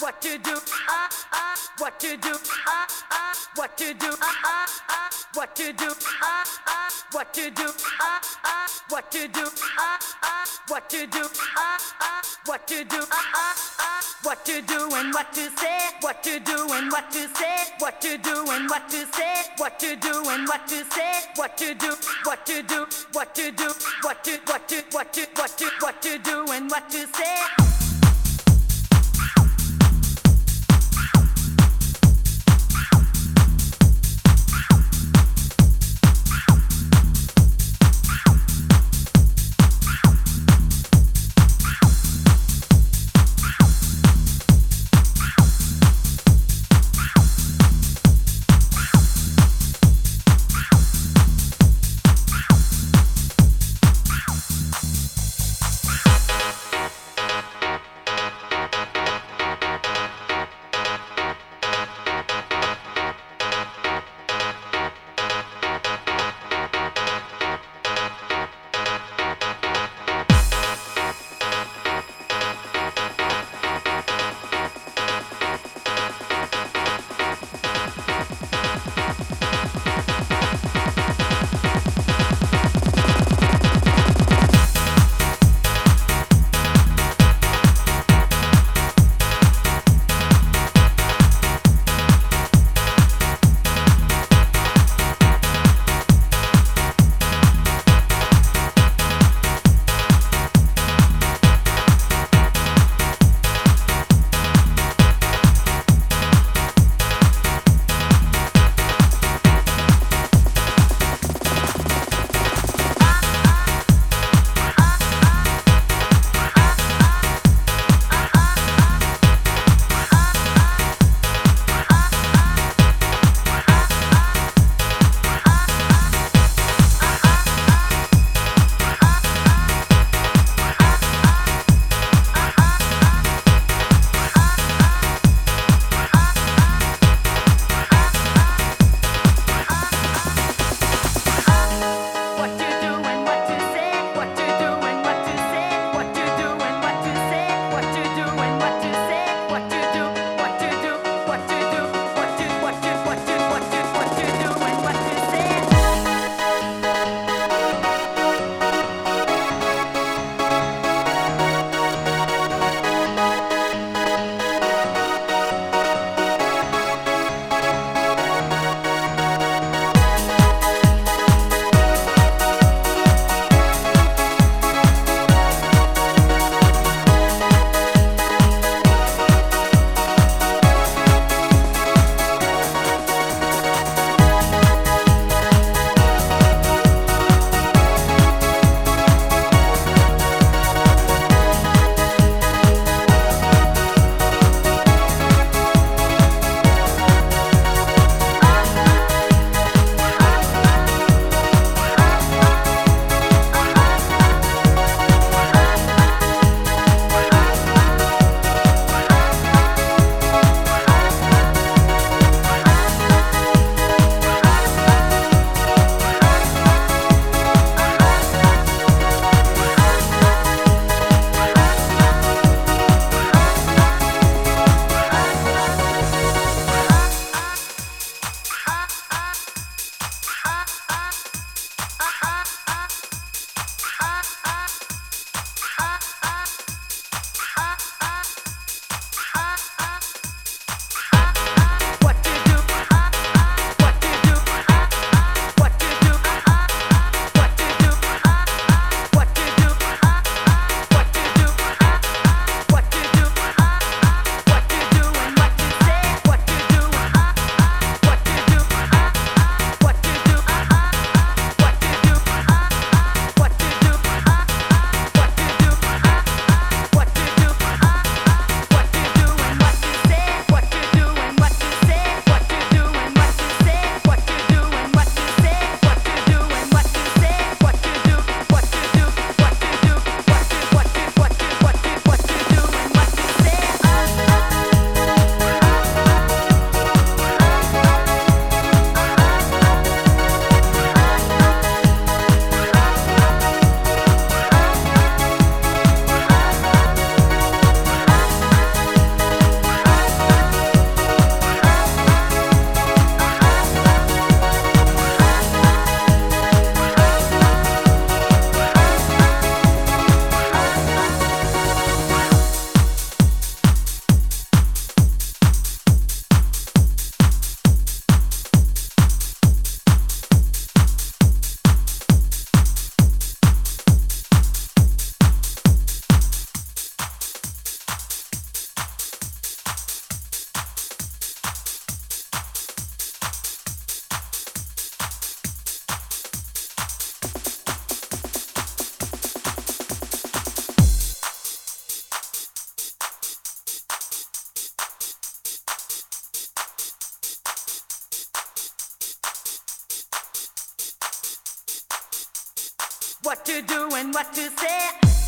What to do? What to do? What to do? What to do? What to do? What to do? What to do? What to do? What to do and what to say, what to do and what to say, what to do and what to say, what to do and what to say, what to do, what to do, what to do, what to, what to, what to, what to, what to do and what to say. What to do and what to say.